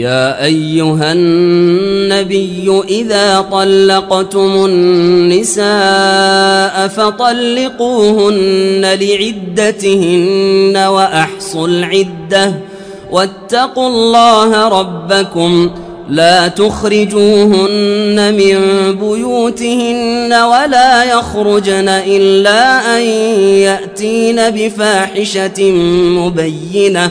يا أيها النبي إذا طلقتم النساء فطلقوهن لعدتهن وأحصوا العدة واتقوا الله ربكم لا تخرجوهن من بيوتهن ولا يخرجن إلا أن يأتين بفاحشة مبينة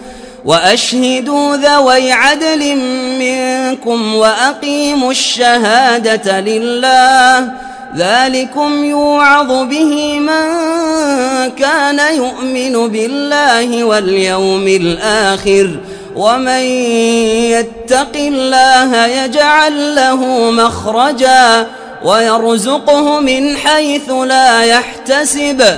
وأشهدوا ذوي عدل منكم وأقيموا الشهادة لله. ذلكم يوعظ به من كان يؤمن بالله واليوم الآخر. ومن يتق الله يجعل له مخرجا ويرزقه من حيث لا يحتسب.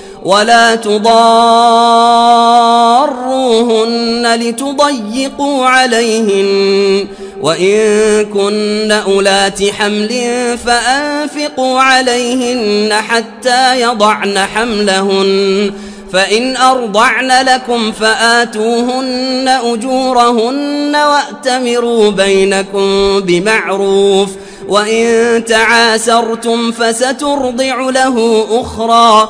ولا تضاروهن لتضيقوا عليهن. وإن كن أولات حمل فأنفقوا عليهن حتى يضعن حملهن. فإن أرضعن لكم فآتوهن أجورهن وأتمروا بينكم بمعروف. وإن تعاسرتم فسترضع له أخرى.